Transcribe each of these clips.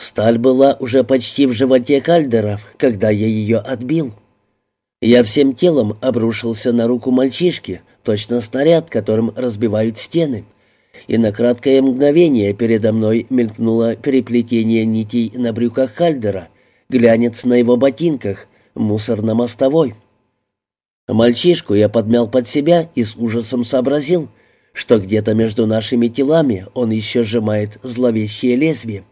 Сталь была уже почти в животе Кальдера, когда я ее отбил. Я всем телом обрушился на руку мальчишки, точно снаряд, которым разбивают стены. И на краткое мгновение передо мной мелькнуло переплетение нитей на брюках Кальдера, глянец на его ботинках, мусор на мостовой. Мальчишку я подмял под себя и с ужасом сообразил, что где-то между нашими телами он еще сжимает зловещее лезвие.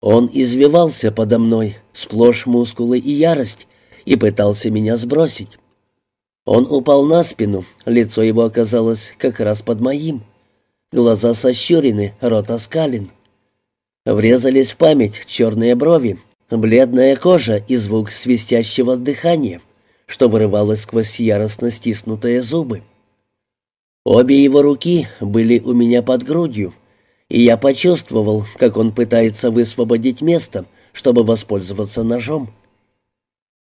Он извивался подо мной, сплошь мускулы и ярость, и пытался меня сбросить. Он упал на спину, лицо его оказалось как раз под моим. Глаза сощурены, рот оскален. Врезались в память черные брови, бледная кожа и звук свистящего дыхания, что вырывалось сквозь яростно стиснутые зубы. Обе его руки были у меня под грудью, и я почувствовал, как он пытается высвободить место, чтобы воспользоваться ножом.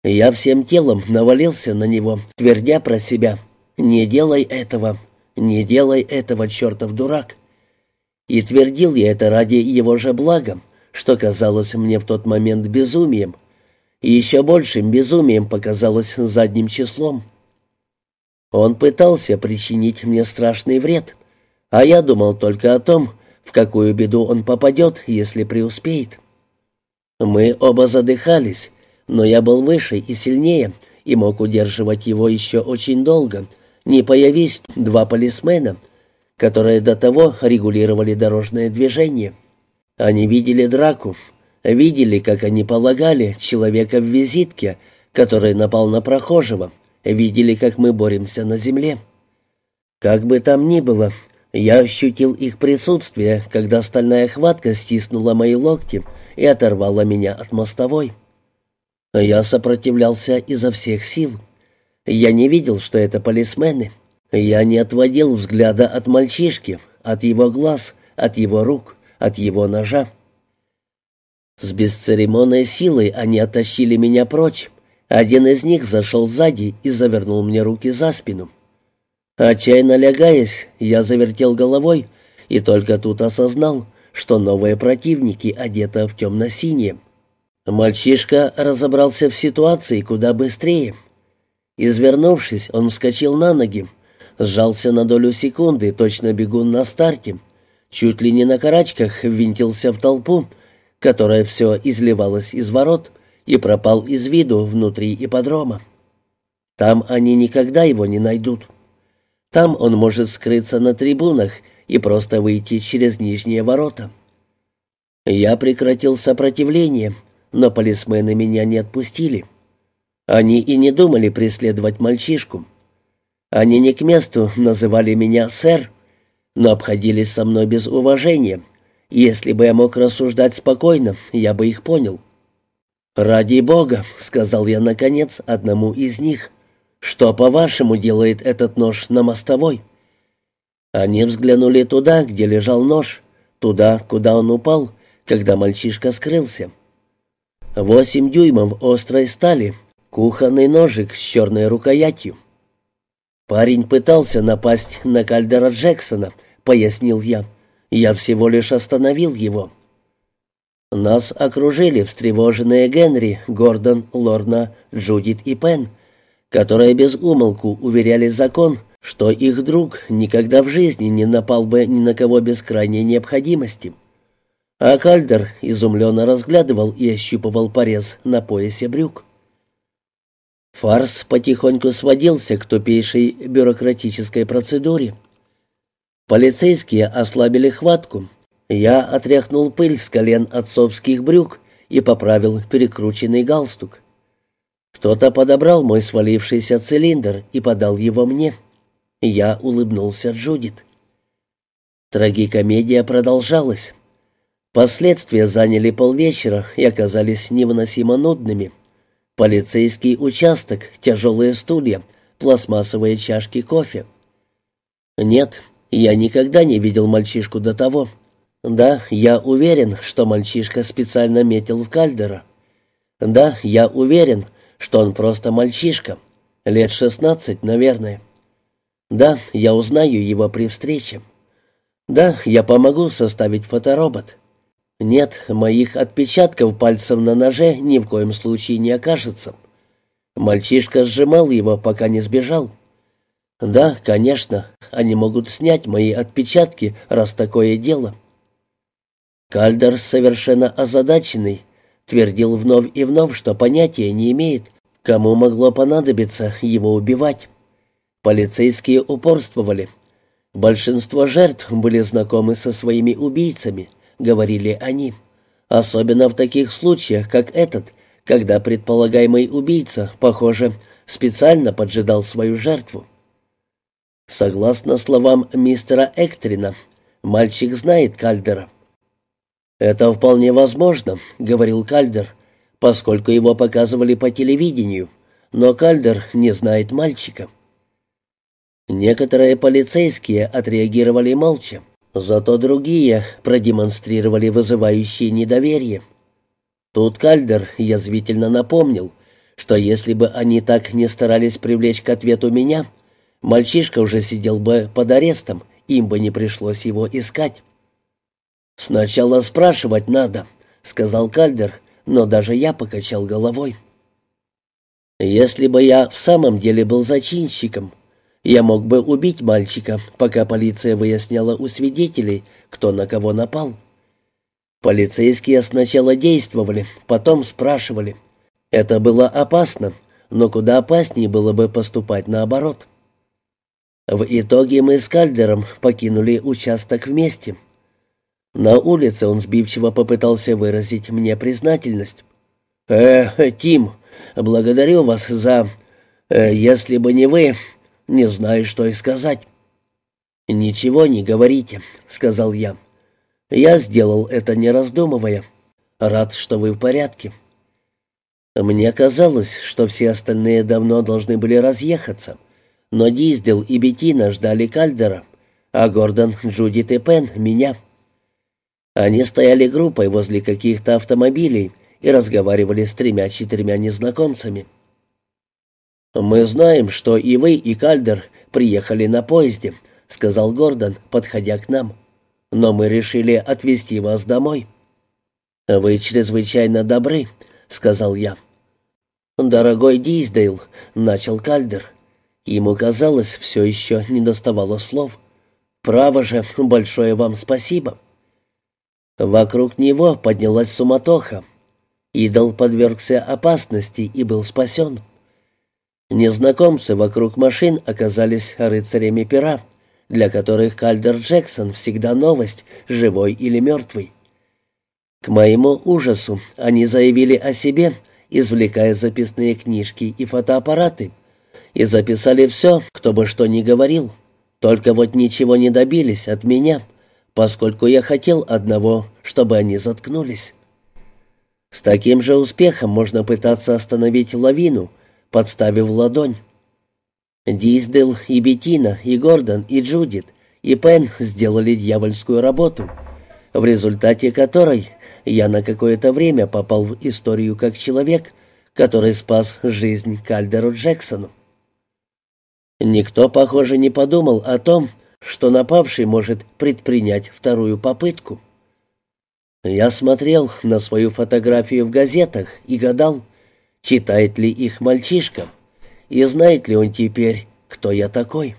Я всем телом навалился на него, твердя про себя «Не делай этого, не делай этого, чертов дурак». И твердил я это ради его же блага, что казалось мне в тот момент безумием, и еще большим безумием показалось задним числом. Он пытался причинить мне страшный вред, а я думал только о том, в какую беду он попадет, если преуспеет. Мы оба задыхались, но я был выше и сильнее и мог удерживать его еще очень долго, не появись два полисмена, которые до того регулировали дорожное движение. Они видели драку, видели, как они полагали человека в визитке, который напал на прохожего, видели, как мы боремся на земле. Как бы там ни было, я ощутил их присутствие, когда стальная хватка стиснула мои локти и оторвала меня от мостовой. Я сопротивлялся изо всех сил. Я не видел, что это полисмены. Я не отводил взгляда от мальчишки, от его глаз, от его рук, от его ножа. С бесцеремонной силой они оттащили меня прочь. Один из них зашел сзади и завернул мне руки за спину. Отчаянно лягаясь, я завертел головой и только тут осознал, что новые противники одеты в темно-синее. Мальчишка разобрался в ситуации куда быстрее. Извернувшись, он вскочил на ноги, сжался на долю секунды, точно бегун на старте, чуть ли не на карачках ввинтился в толпу, которая все изливалась из ворот, и пропал из виду внутри ипподрома. Там они никогда его не найдут. Там он может скрыться на трибунах и просто выйти через нижние ворота. Я прекратил сопротивление, но полисмены меня не отпустили. Они и не думали преследовать мальчишку. Они не к месту называли меня «сэр», но обходились со мной без уважения. Если бы я мог рассуждать спокойно, я бы их понял. «Ради Бога», — сказал я наконец одному из них, что, по-вашему, делает этот нож на мостовой?» Они взглянули туда, где лежал нож, туда, куда он упал, когда мальчишка скрылся. Восемь дюймов острой стали, кухонный ножик с черной рукоятью. «Парень пытался напасть на Кальдера Джексона», — пояснил я. «Я всего лишь остановил его». Нас окружили встревоженные Генри, Гордон, Лорна, Джудит и Пен, которые без умолку уверяли закон, что их друг никогда в жизни не напал бы ни на кого без крайней необходимости. А Кальдер изумленно разглядывал и ощупывал порез на поясе брюк. Фарс потихоньку сводился к тупейшей бюрократической процедуре. Полицейские ослабили хватку. Я отряхнул пыль с колен отцовских брюк и поправил перекрученный галстук. Кто-то подобрал мой свалившийся цилиндр и подал его мне. Я улыбнулся Джудит. Трагикомедия продолжалась. Последствия заняли полвечера и оказались невыносимо нудными. Полицейский участок, тяжелые стулья, пластмассовые чашки кофе. Нет, я никогда не видел мальчишку до того. Да, я уверен, что мальчишка специально метил в Кальдера. Да, я уверен, что он просто мальчишка, лет шестнадцать, наверное. Да, я узнаю его при встрече. Да, я помогу составить фоторобот. Нет, моих отпечатков пальцев на ноже ни в коем случае не окажется. Мальчишка сжимал его, пока не сбежал. Да, конечно, они могут снять мои отпечатки, раз такое дело. Кальдер, совершенно озадаченный, твердил вновь и вновь, что понятия не имеет, кому могло понадобиться его убивать. Полицейские упорствовали. Большинство жертв были знакомы со своими убийцами, говорили они. Особенно в таких случаях, как этот, когда предполагаемый убийца, похоже, специально поджидал свою жертву. Согласно словам мистера Эктрина, мальчик знает Кальдера. «Это вполне возможно», — говорил Кальдер, поскольку его показывали по телевидению, но Кальдер не знает мальчика. Некоторые полицейские отреагировали молча, зато другие продемонстрировали вызывающее недоверие. Тут Кальдер язвительно напомнил, что если бы они так не старались привлечь к ответу меня, мальчишка уже сидел бы под арестом, им бы не пришлось его искать. «Сначала спрашивать надо», — сказал Кальдер, но даже я покачал головой. «Если бы я в самом деле был зачинщиком, я мог бы убить мальчика, пока полиция выясняла у свидетелей, кто на кого напал. Полицейские сначала действовали, потом спрашивали. Это было опасно, но куда опаснее было бы поступать наоборот. В итоге мы с Кальдером покинули участок вместе. На улице он сбивчиво попытался выразить мне признательность. «Э, Тим, благодарю вас за... Э, если бы не вы, не знаю, что и сказать». «Ничего не говорите», — сказал я. «Я сделал это, не раздумывая. Рад, что вы в порядке». Мне казалось, что все остальные давно должны были разъехаться, но Диздел и Бетина ждали Кальдера, а Гордон, Джудит и Пен — меня. Они стояли группой возле каких-то автомобилей и разговаривали с тремя-четырьмя незнакомцами. «Мы знаем, что и вы, и Кальдер приехали на поезде», — сказал Гордон, подходя к нам. «Но мы решили отвезти вас домой». «Вы чрезвычайно добры», — сказал я. «Дорогой Диздейл», — начал Кальдер. Ему казалось, все еще не доставало слов. «Право же, большое вам спасибо». Вокруг него поднялась суматоха. Идол подвергся опасности и был спасен. Незнакомцы вокруг машин оказались рыцарями пера, для которых Кальдер Джексон всегда новость, живой или мертвый. К моему ужасу они заявили о себе, извлекая записные книжки и фотоаппараты, и записали все, кто бы что ни говорил. Только вот ничего не добились от меня, поскольку я хотел одного, чтобы они заткнулись. С таким же успехом можно пытаться остановить лавину, подставив ладонь. Диздел и Бетина, и Гордон, и Джудит, и Пен сделали дьявольскую работу, в результате которой я на какое-то время попал в историю как человек, который спас жизнь Кальдеру Джексону. Никто, похоже, не подумал о том, что напавший может предпринять вторую попытку. Я смотрел на свою фотографию в газетах и гадал, читает ли их мальчишка, и знает ли он теперь, кто я такой.